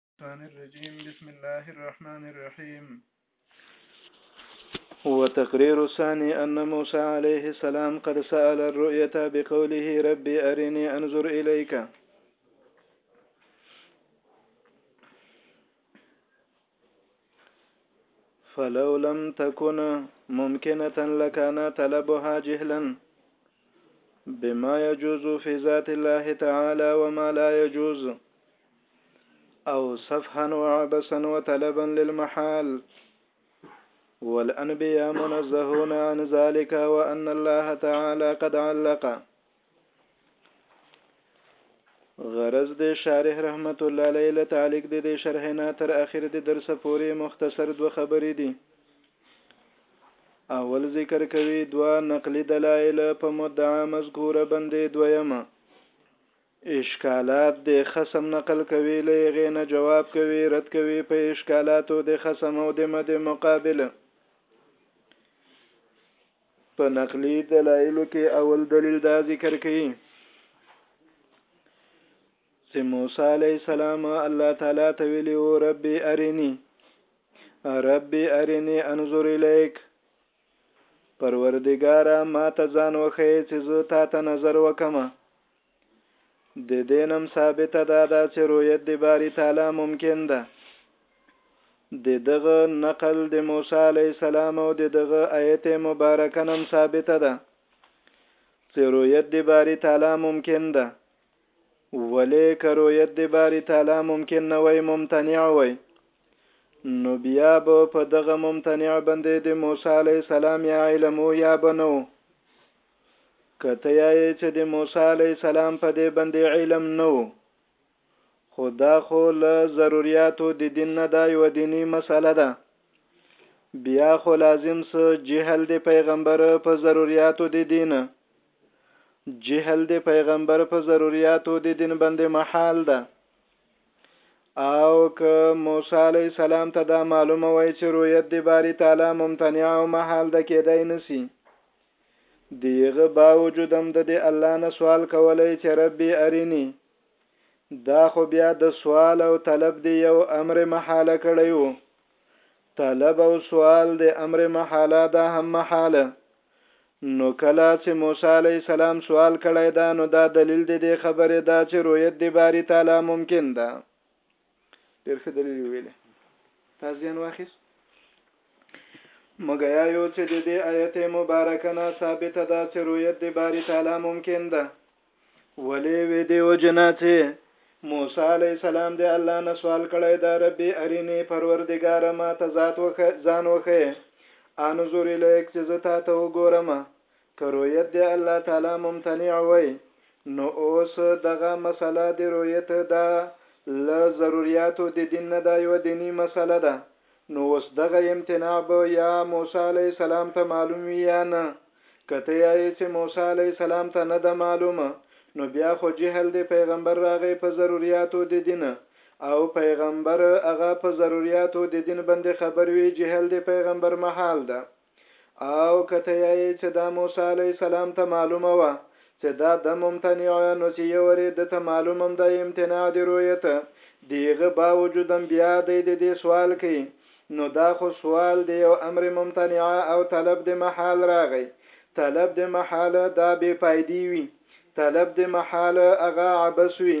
الشيطان الرجيم بسم الله الرحمن الرحيم وتقرير الثاني أن موسى عليه السلام قد سأل الرؤية بقوله ربي أرني أنظر إليك فلو لم تكن ممكنة لكان طلبها جهلا بما يجوز في ذات الله تعالى وما لا يجوز أو سفها وعبسا وطلبا للمحال والأنبياء منزهون عن ذلك وأن الله تعالى قد علق غرض د شارح رحمت الله علیه له تعلیق د دې شرح نه تر اخر د درس پورې مختصر دوه خبرې دي اول ذکر کوي دوه نقلی دلایل په مدعا مذکوره باندې دویمه اشکالات د خصم نقل کوي له غې نه جواب کوي رد کوي په اشکالاتو د خصم او د مد مقابله په نقلي دلایلو کې اول دلیل دا ذکر کوي چې موسی علی السلام الله تعالی ته ویلی او رب ارینی رب ارینی انظر الیک پروردګار ما ته ځان وخی چې زه تا ته نظر وکم د دینم ثابته دا ده چې رویت د باری تعالی ممکن ده د دغه نقل د موسی علی السلام او د دغه آیت مبارکه نم ثابته ده چې رویت د باری تعالی ممکن ده ولې که رویت د باری تعالی ممکن نه وای ممتنع وای نو بیا به په دغه ممتنع باندې د موسی علی السلام یا علم یا بنو که ته یایې چې د موسی علیه السلام په دې باندې علم نه و، خو دا خو له ضروریاتو د دین نه دا یوه دیني مسئله ده، بیا خو لازم څه جهل د پیغمبر په ضروریاتو د دین، جهل د پیغمبر په ضروریاتو د دین باندې محال ده. او که موسی علیه السلام ته دا معلومه وای چې رویت د باری تعالی ممتنع او محال ده کېدای نسی، دیغه باوجود هم د دې الله نه سوال کولای چې رب ارینی دا خو بیا د سوال او طلب دی یو امر محاله کړی وو طلب او سوال د امر محاله دا هم محاله نو کله چې موسی علی السلام سوال کړی دا نو دا دلیل دی د خبره دا چې رویت دی باری تعالی ممکن ده ډېر ښه دلیل ویلې تا زیان واخیست مګر یا یو چې د دې آیت مبارکه نه ثابته ده چې رویت د باری تعالی ممکن ده ولې وې دی او جنا چې موسی علی السلام د الله نه سوال کړی دا ربي ارینی پروردګار ما ته ذات وخه ځان وخه انظر الیک چې زه تا ته وګورم که رویت د الله تعالی ممتنع وی نو اوس دغه مسئله د رویت دا له ضروریاتو د دین نه دا یوه دینی مسئله ده نو اوس دغه امتناع به یا موسی علیه السلام ته معلوم وی یا نه که ته یایی چه موسی علیه السلام ته نه ده معلوم نو بیا خو جهل د پیغمبر راغی په ضروریاتو د دین او پیغمبر هغه په ضروریاتو د دین بندې خبر وی جهل د پیغمبر محال ده. او که ته یایې چې دا موسی علیه السلام ته معلومه وه چې دا د ممتنع نو چې یورې ده ته معلومم ده امتناع د رویت دیغه باوجودم بیا دی د دې سوال کوي نو دا خو سوال د یو امر ممتنع او طلب د محال راغی طلب د محال دا بې پایدی وي طلب د محال هغه عبس وي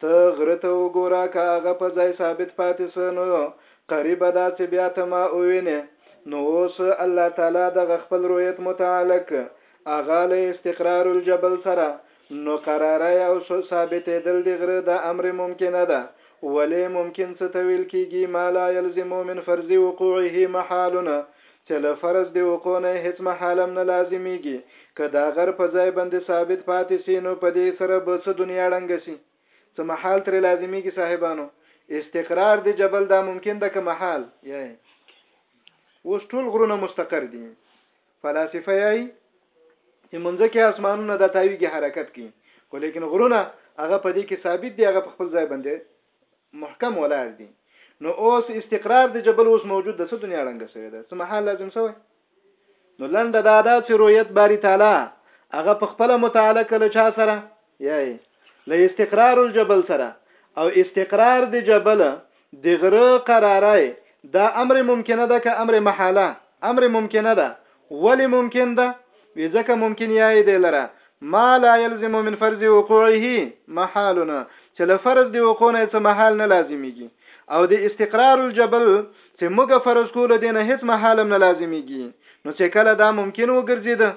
ته غره ته وګوره که هغه په ځای ثابت پاتې سه نو قريبه ده چې بيا ته ما ووينې نو اوس الله تعالی دغه خپل رويت متعلق هغه له استقرار الجبل سره نو قراری او ثابتيدل د غره دا امر ممکنه ده ولې ممکن څه ته ويل کيږي ما لا يلزم من فرض وقوعه محالونه چه له فرض د وقوع نه هیڅ محال هم نه لازمیږي که دا غر په ځای باندې ثابت پاتې سي نو په دې سره به څه دنیا ړنګه سي څه محال ترې لازمیږي صاحبانو استقرار د جبل دا ممکن ده که محال یاي اوس ټول غرونه مستقر دي فلاسفه یاي چې مونږ کې اسمانونه د تاویږي حرکت کوي خو لیکن غرونه هغه په دې کې ثابت دي هغه په خپل ځای باندې محکم ولاړ دي نو اوس استقرار د جبل اوس موجود د څه دنیا ړنګ شوی ده څه محل لازم شوی نو لنډه دا ده چې رؤیت باری تعالی هغه په خپل متعلق کله چا سره یی له استقرار الجبل سره او استقرار د جبل د غره قرارای دا امر ممکنه ده که امر محاله امر ممکنه ده ولې ممکن ده؟ وي ځکه ممکن ياي دی لره ما لا يلزم من فرض وقوعه محال نه چې له فرض دی وقوع نه څه محال نه لازميږي او د استقرار الجبل چې موږ فرض کول دي نه هیڅ محال نه لازميږي نو چې کله دا ممکن وګرځيده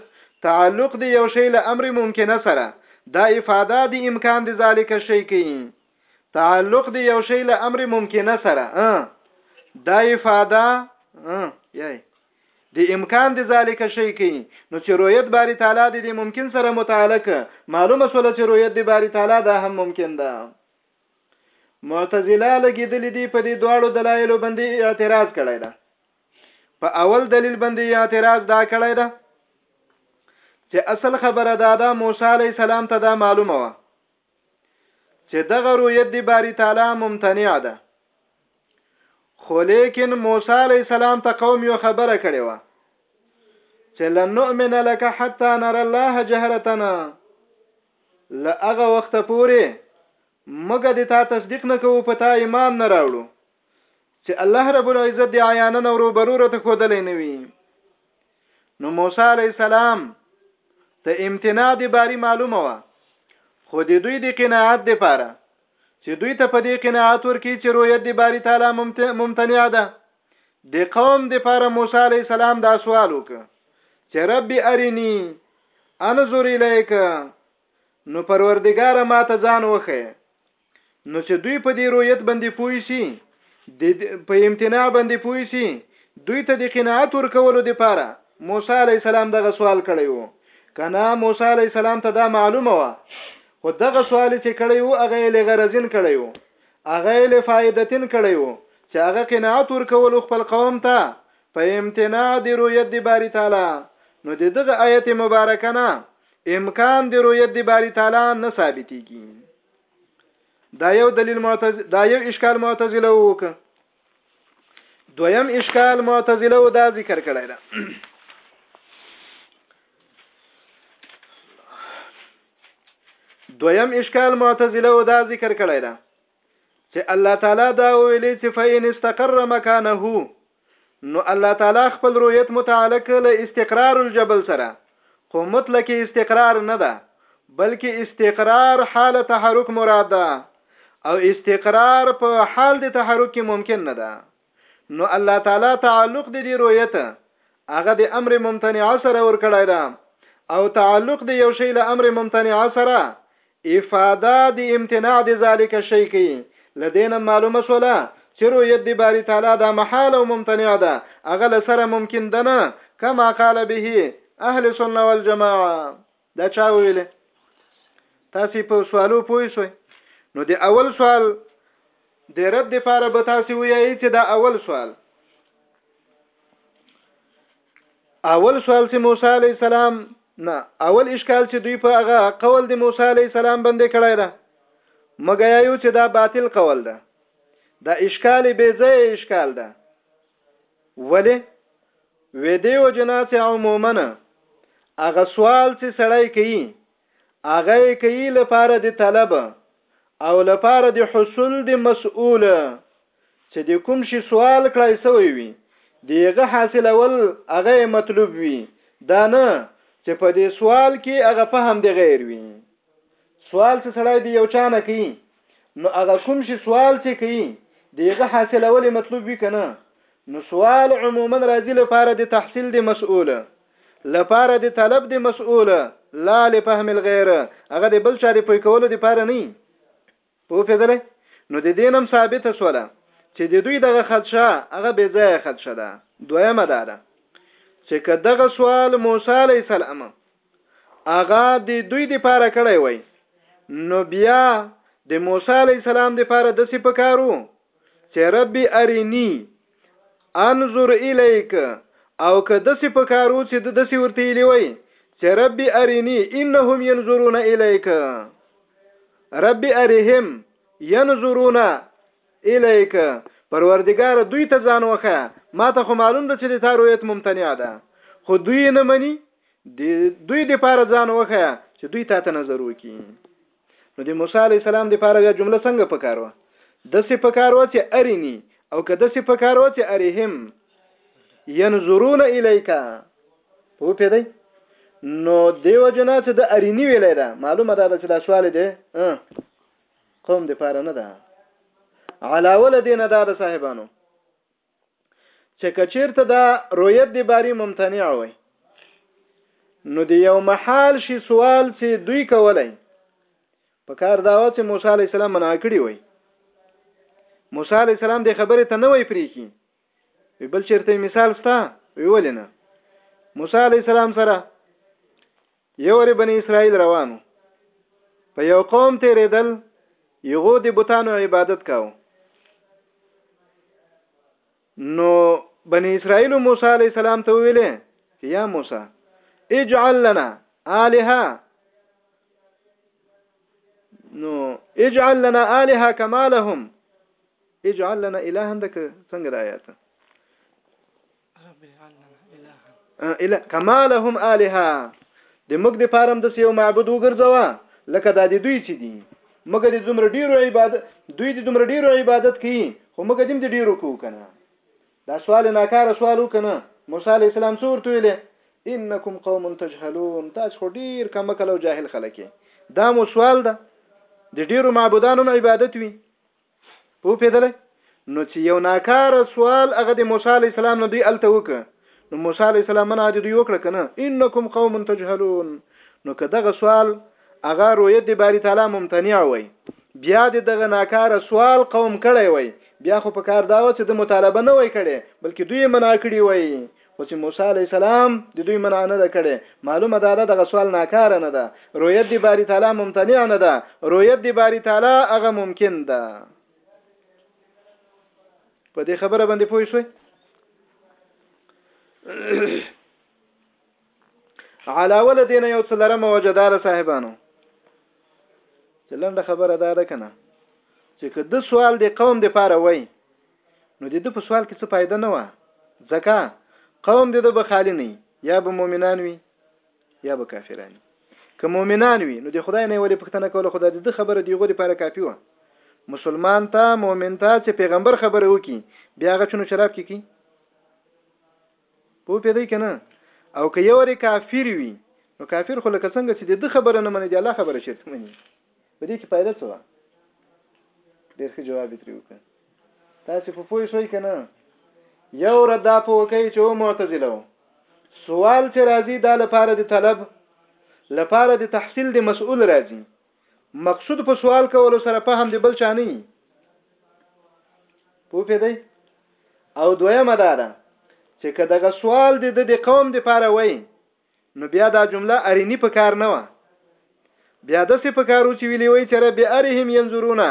تعلق دی یو شی له امر ممکنه سره دا افاده د امکان د ذالک شی کوي تعلق د یو شی له امر ممکنه سره دا افاده یی د امکان د ذالک شی کی نو چې رویت باری تعالی د دې ممکن سره متعلق معلومه سول چې رویت د باری تعالی دا هم ممکن ده معتزله لګیدلې دي په دې دواړو دلایلو باندې اعتراض کړی ده په اول دلیل باندې اعتراض دا کړی ده چې اصل خبره دا ده موسی علی السلام ته دا معلومه و چې دغه رویت دی باری تعالی ممتنع ده خو لیکن موسی علی السلام ته قوم یو خبره کړې و چې لن نؤمن لك حتى نرى الله جهرتنا لاغه وخت پورې مګه د تا تصدیق نه کوو په تا ایمان نه راوړو چې الله رب العزت دی عیانا او روبرو ته خودلې نه وي نو موسی علیه السلام ته امتناع د باری معلومه وه خو د دوی د قناعت د پاره چې دوی ته په دې قناعت ورکی چې رویت د باری تعالی ممتنع ده د قوم د پاره موسی علی السلام دا سوال وک چې رب ارینی انظر الیک نو پروردگار ما ته ځان وخه نو چې دوی په دې رویت باندې پوي سي د په امتناع باندې پوي سي دوی ته د قناعت ورکولو لپاره موسی علی السلام دغه سوال کړی وو کنا موسی علی السلام ته دا معلومه و خو دغه سوال چې کړی وو هغه یې غرضین کړی وو هغه یې فائدتین کړی وو چې هغه قناعت ورکول خپل قوم ته په امتناع دی رؤیت دی باری تعالی نو دغه آیت مبارکه نه امکان دی رؤیت دی باری تعالی نه ثابتېږي دا یو دلیل معتز دا یو اشکال معتزله وک دویم اشکال معتزله و دا ذکر کړی دا دویم اشکال معتزله و دا ذکر کړی دا چې الله تعالی دا ویلي چې فین استقر مکانه نو الله تعالی خپل رویت متعلق له استقرار الجبل سره خو مطلق استقرار نه ده بلکه استقرار حال تحرک مراد ده او استقرار په حال د تحرک کې ممکن نه ده نو الله تعالی تعلق د دې رویت هغه د امر ممتنع سره ور کړی ده او تعلق د یو شی له امر ممتنع سره افاده د امتناع د ذالک شی کی له دې نه معلومه شوله چې رویت د باری تعالی دا محال او ممتنع ده هغه له سره ممکن ده نه کما قال به اهل سنه والجماعه دا چا ویله تاسو په سوالو پوه شئ نو د اول سوال د رد لپاره به تاسو وایي چې دا اول سوال اول سوال چې موسی علی السلام نه اول اشکال چې دوی په هغه قول د موسی علی السلام باندې کړای دا مګیا یو چې دا باطل قول ده دا اشکال به ځای اشکال ده ولی وې دیو جنا چې عموما هغه سوال چې سړی کوي هغه یې کوي لپاره د طلب او لپاره د حصول د مسئول چې د کوم شي سوال کړای سوی وي دیغه حاصلول هغه مطلوب وي دا نه چې په دې سوال کې هغه فهم دی غیر وي سوال چې سړی دی یو چانه کوي نو هغه کوم شي سوال چې کوي دیغه حاصلول مطلوب وي کنه نو سوال عموما راځي لپاره د تحصیل د مسؤل لپاره د طلب د مسؤل لا لفهم الغير هغه د بل چا د پوي کولو د پاره نه په پیدلې نو د دینم ثابت سوله چې د دوی دغه خدشه هغه بې ځای خدشه ده دویمه دا ده چې که دغه سوال موسی علی السلام هغه د دوی د پاره کړی وای نو بیا د موسی علی السلام د پاره د څه پکارو چې ربي ارینی انظر الیک او که دسی په کارو چې د دسی ورته الی وای چې ربی ارینی انهم ينظرون الیک ربی ارهم ينظرون الیک پروردگار دوی ته ځان وخه ما ته خو معلوم ده چې د تا رویت ممتنع ده خو دوی نه مني دوی د پاره ځان وخه چې دوی تا ته نظر وکړي نو د موسی علی السلام د پاره دا جمله څنګه پکار و د څه پکار و چې ارینی او که د څه پکار و چې اریهم ينظرون الیک په پیدای نو دیو جنا چې د ارینی ویلې ده معلومه ده چې دا سوال دی قوم د پاره نه ده علاوه لدینه دا د صاحبانو چې کچیرته دا رویت دی باری ممتنع وای نو دی یو محال شي سوال چې دوی کولای په کار دا و چې موسی علی السلام منع کړی وای موسی علی السلام د خبرې ته نه وای پری کی بل چیرته مثال ستا ویول نه موسی علی السلام سره یو وری بنی اسرائیل روانو په یو قوم تیرېدل یغو د بوتانو عبادت کاو نو بنی اسرائیل موسی علی السلام ته ویلې چې یا موسی اجعل لنا الها نو اجعل لنا الها کما لهم اجعل لنا الها دک څنګه د آیات اله کما لهم الها د موږ د فارم د سیو معبود وګرځوا لکه د دې دوی چې دي موږ د دومره ډیرو عبادت دوی د دومره ډیرو عبادت کوي خو موږ دې د ډیرو کو کنه دا سوال ناکاره سوال وکنه موسی علی السلام څور تویله انکم قوم تجهلون تاسو خو ډیر کم کلو جاهل خلک دا مو سوال ده د ډیرو معبودانو عبادت وي پوپیدلی نو چې یو ناکاره سوال هغه د موسی علی السلام نه دوی الته وک نو موسی علی السلام منه د دوی وکړه کنه انکم قوم تجهلون نو که دغه سوال هغه رویت د باری تعالی ممتنع وای بیا د دغه ناکاره سوال قوم کړی وای بیا خو په کار دا و چې د مطالبه نه وای کړي بلکې دوی منع کړی وای خو چې موسی علیه السلام د دوی منع نه ده کړې معلومه ده دغه سوال ناکاره نه ده رویت د باری تعالی ممتنع نه ده رویت د باری تعالی هغه ممکن ده په دې خبره باندې پوه شئ علاوه له دین یو څلرمه وجدار صاحبانو چې لنډه خبره دا ده کنه چې که د سوال د قوم د پاره وای نو د ده په سوال کې څه فائده نه وه ځکه قوم د ده به خالی نه یا به مؤمنان وي یا به کافران وي که مؤمنان وي نو د خدای نه ولې پښتنه کوله خدای د ده خبره دی غوړي لپاره کافی و مسلمان ته مؤمن ته چې پیغمبر خبره وکي بیا هغه چونو شراب کې کی پوه پېدی که نه او که یو ری کافر وي نو کافر خو لکه څنګه چې د ده خبره نه مني د الله خبره چېرته مني په دې کې فایده څه وه ډېر ښه جواب یې ترې وکړ تاسې په پوه شوئ که نه یو رد دا په وکړئ چې و معتزله و سوال چې راځي دا لپاره د طلب لپاره د تحصیل د مسؤل راځي مقصود په سوال کولو سره فهم دی بل چا نه پوه پیدای او دویمه دا ده چې که دغه سوال د د قوم د پاره وای نو بیا دا جمله ارینی په کار نه و بیا د څه په کارو چې ویلی وای چې رب ارهم ينظرون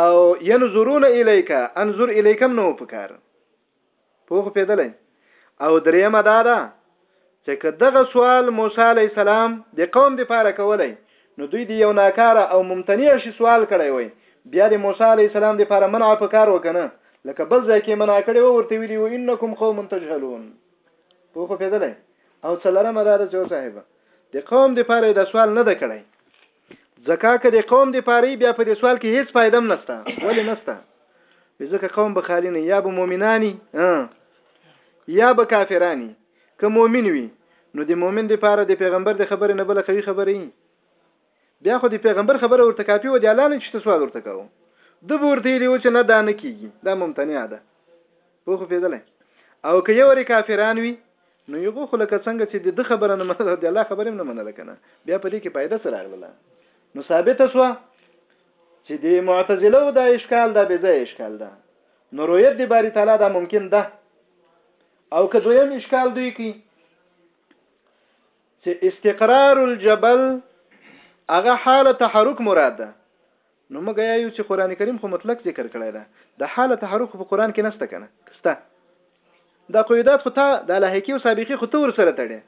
او ينظرون الیک انظر الیکم نو په کار پوښپېدلی او درېيمه دا ده چې که دغه سوال موسی عليه السلام د قوم دپاره کولی نو دوی دې يو ناکاره او ممتنع شي سوال کړی وای بيا دې موسی عليه السلام دپاره منع په کار وه کنه لکه بل ځای کې منع کړی وه ورته ويلي وو انکم قوم تجهلون پوښپېدلی او څلرمه دا ده چې او صاحبه د قوم دپاره د سوال نه ده کړی ځکه که د قوم د پاره بیا په دې سوال کې هیڅ فائدم نستا ولی نستا ځکه قوم به خالی نه یا به مؤمنانی یا به کافرانی که مؤمن وي نو د مؤمن د پاره د پیغمبر د خبره نه بل قوي خبره ای بیا خو د پیغمبر خبره ورته کاپی و دی الله نه چې سوال ورته کاوه د ورته دی چې نه دا نه کیږي دا ممتنع ده په خو پیدلای او که یو ری کافران وي نو یغو خو لکه څنګه چې د ده خبره نه منله د الله خبره هم نه منله که نه بیا په دې کې فایده څه راغله نو ثابته شوه چې د معتزله او دا اشکال دا بې ځای اشکال ده نو رویت د باری تعالی دا ممکن ده او که دویم اشکال دوی کی چې استقرار الجبل هغه حاله تحرک مراد ده نو موږ ايا يو چي قران کريم خو مطلق ذکر کړی ده د حال تحرک خو په قران کي نسته کنه که سته دا قيودات خو تا دا لاحقي او سابقي خو ته ور سره تړې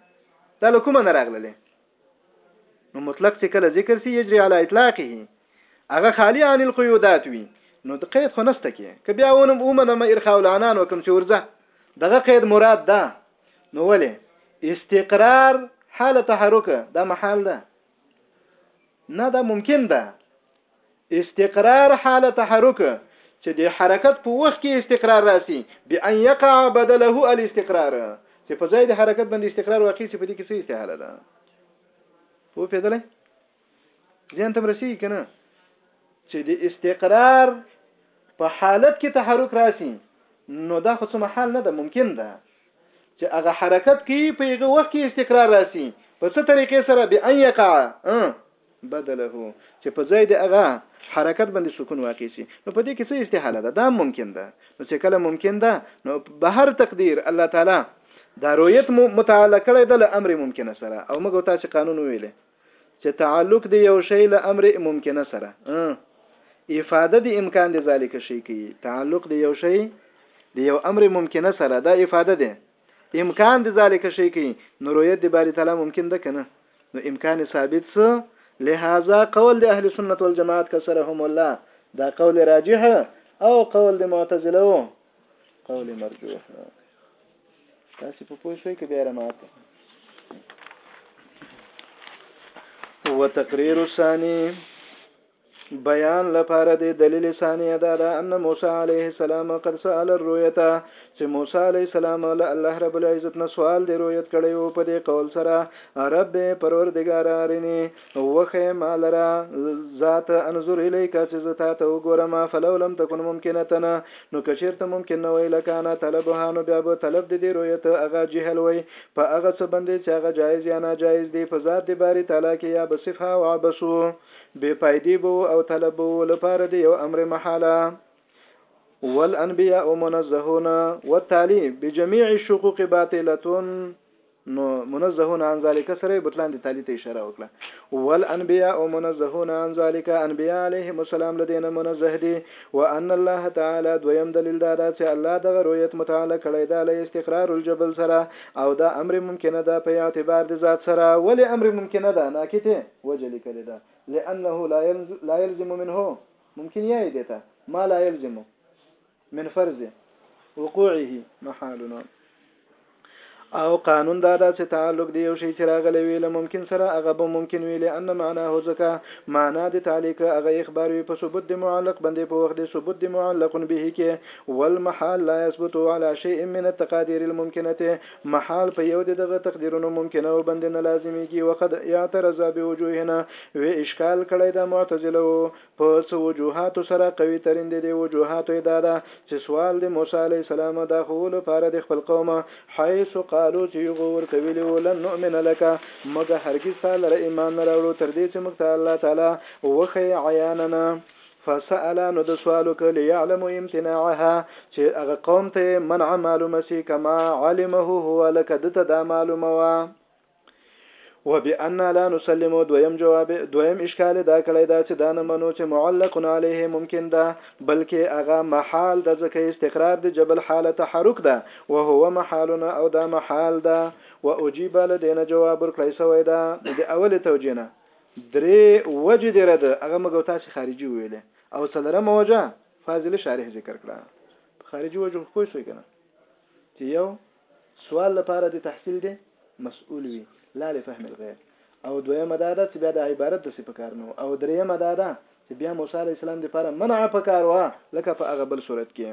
دا له کومه نه راغللې نو مطلق چې کله ذکر سي يجري على اطلاقه هغه خالي عن القيودات وي نو د قید خو نسته کې که بیا ونم اومنم ارخاء العنان وکم چې ورځه دغه قید مراد ده نو ولې استقرار حال تحرک دا محال ده نه دا ممکن ده استقرار حال تحرک چې د حرکت په وخت کې استقرار راسي بان يقع بدله الاستقرار چې په ځای د حرکت باندې استقرار واقع شي په دې کې څه استحاله ده په پیدلې ځین تم رسی کنه چې د استقرار په حالت کې تحرک راسي نو دا خو څه محل نه ده ممکن ده چې هغه حرکت کوي په هغه وخت کې استقرار راسي په څه طریقې سره به ان يقع بدله چې په ځای د هغه حرکت باندې سکون واقع شي نو په دې کې څه استحاله ده دا ممکن ده نو چې کله ممکن ده نو به هر تقدیر الله تعالی دا رویت متعلق کړی د امر ممکن سره او موږ تاسو قانون ویلې چې تعلق دی یو شی له امر ممکنه سره افاده دی امکان دی ذالک شی کی تعلق دی یو شی دی یو امر ممکنه سره دا افاده دی امکان دی ذالک شی کی نو رؤیت دی باری تعالی ممکن ده کنه نو امکان ثابت سو لہذا قول دی اهل سنت والجماعت کا سره هم الله دا قول راجح او قول دی معتزله قول مرجوح نه تاسو په پوه شئ کې بیا رماته وتقرير الثاني بیان لپاره د دلیل ثاني ادا ده ان موسی عليه السلام قد سأل الرؤيته چې موسی علی السلام له الله رب العزت نه سوال دی رویت کړی او په دې قول سره رب پروردگار ارنی وخه ما لرا ذات انظر الیک چې زه تا ته وګورم فلو لم تكن ممکنتنا نو کچیرته ممکن نه وای لکه انا طلبها نو بیا به طلب د دې رؤیت هغه جهل وای په هغه څه باندې چې هغه جایز یا ناجایز دی په ذات د باری تعالی کې یا به صفه او عبسو بې فائدې بو او طلب بو لپاره دی یو امر محاله والانبیاء منزهون والتالي بجميع الشقوق باطلتون نو منزهون عن ذلک سره بطلان دي تعالی ته اشاره وکړه ول انبیاء منزهون عن ذلک انبیاء علیهم السلام لدین منزه دي وان الله تعالی دویم دلیل دا ده چې الله دغه رؤیت متعال کړی دا له استقرار الجبل سره او دا امر ممکنه ده په اعتبار د ذات سره ولې امر ممکنه ده ناکته وجه لیکل ده لانه لا يلزم منه ممکن یې دیته ما لا يلزم من فرض وقوعه محالنا او قانون دا ده چې تعلق دی یو شی چې راغلی وي له ممکن سره هغه به ممکن وي لأن معناه ځکه معنا د تعلق هغه اخبار وي په ثبوت د معلق باندې په وخت د ثبوت د معلق به کې والمحال لا يثبت على شيء من التقادير الممكنه محال په یو دغه تقدیرونو ممکنه او باندې نه لازميږي وقد يعترض بوجوهنا و اشكال کړی دا معتزله په څه وجوهاتو سره قوي ترين ددې وجوهاتو يې دا ده چې سوال د موسی عليه السلام دا ښوولو لپاره د خپل قومه حيث قالو چې هغو ورته ويلي وو لن نؤمن لک موږ هرګز ستا لره ايمان نه راوړو تر دې چې موږ ته الله تعالی وښيې عياناً فسأل نو د سوال وکړ ليعلم امتناعها چې هغه قوم ته يې منع معلومه سي کما علمه هو لکه ده ته دا معلومه وه. وبأننا لا نسلم دویم جواب دویم اشکال دا کړی دا چې دا نه منو چې معلق علیه ممکن ده بلکې هغه محال ده ځکه استقرار د جبل حال تحرک ده وهو محالنا او دا محال ده و اجیب له دینه جواب ورکړی سوی ده د اول توجیه نه درې وجې د رد هغه مګو تاسې خارجي ویلې او څلرمه وجه فاضل شارح ذکر کړه خارجي وجه خو پوه شوي که نه چې یو سوال لپاره دې تحصیل دې مسؤل وي لا لفهم الغیر او دویمه دا ده چې بیا د عبارت دسې په کار نه او دریمه دا ده چې بیا موسی علیه السلام لپاره منع په کار وه لکه په هغه بل صورت کې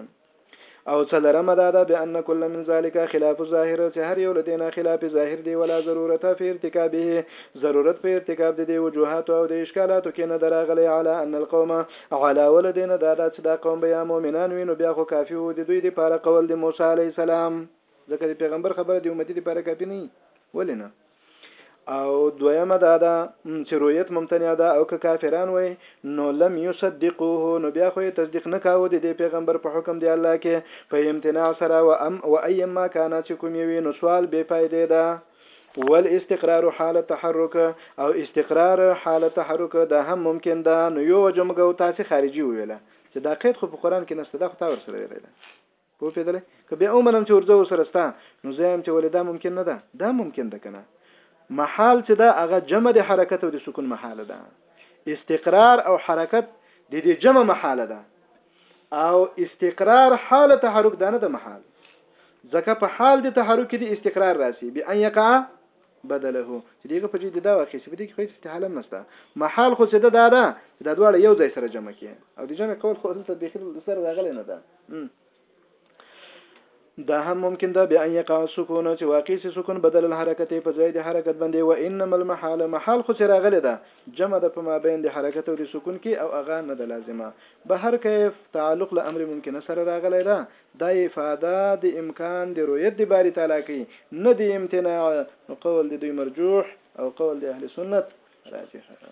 او څلرمه دا ده بان کل من ذلك خلاف ظاهر چې هر یو لدینا خلاف ظاهر دی ولا ضرورت فی ارتکابه ضرورت په ارتکاب د دی وجوهات او د اشکالاتو کې نه دراغلی علی ان القوم علاوه له دې نه دا دا چې دا قوم به یا مؤمنان وي نو بیا خو کافي وو د دوی لپاره قول د موسی علیه السلام ځکه د پیغمبر خبره د امتی لپاره کافي نه ولې نه او دویمه دا ده چې رؤیت ممتنع ده او که کافران وای نو لم یصدقوه نو بیا خو تصدیق نه کاوه د پیغمبر په حکم دی الله کې په امتناع سره و ام و ايما کان چې کوم وي نو سوال بے فائدې ده والاستقرار حال التحرک او استقرار حال التحرک دا هم ممکن ده نو یو جمګو تاسو خارجي ویله چې دا قید خو په قران کې نشته دا خو تا ور سره ویل ده په پیدل که بیا اومنم چې ورځو سره ستا نو زم چې ولدا ممکن نه ده دا ممکن ده کنه محال چې دا هغه جمع د حرکت او د سکون محاله ده استقرار او حرکت د دې جمع محاله ده او استقرار حاله تحرک دانه د محال ځکه په حال د تحرک کې د استقرار راسي بي ان يقع بدله چې دغه په جدي دا واقع سي په دې کې خو هیڅ استحاله نشته محال خو څه ده دا ده چې دا دواړه یو ځای سره جمع کړي او د جمع کول خو دلته بخیر سره راغلی نه ده دا هم ممکن ده بیا ان یقع سکون چې واقع سي سکون بدل الحرکت په ځای د حرکت باندې و انما المحال محال خو سره غلې ده جمع د په مابین د حرکت او د سکون کې او اغه نه ده لازمه به هر کیف تعلق له امر ممکن سره راغلی ده دا افاده د امکان د رویت د باری تعالی کوي نه د امتناع نو قول د دوی مرجوح او قول د اهل سنت راجح ده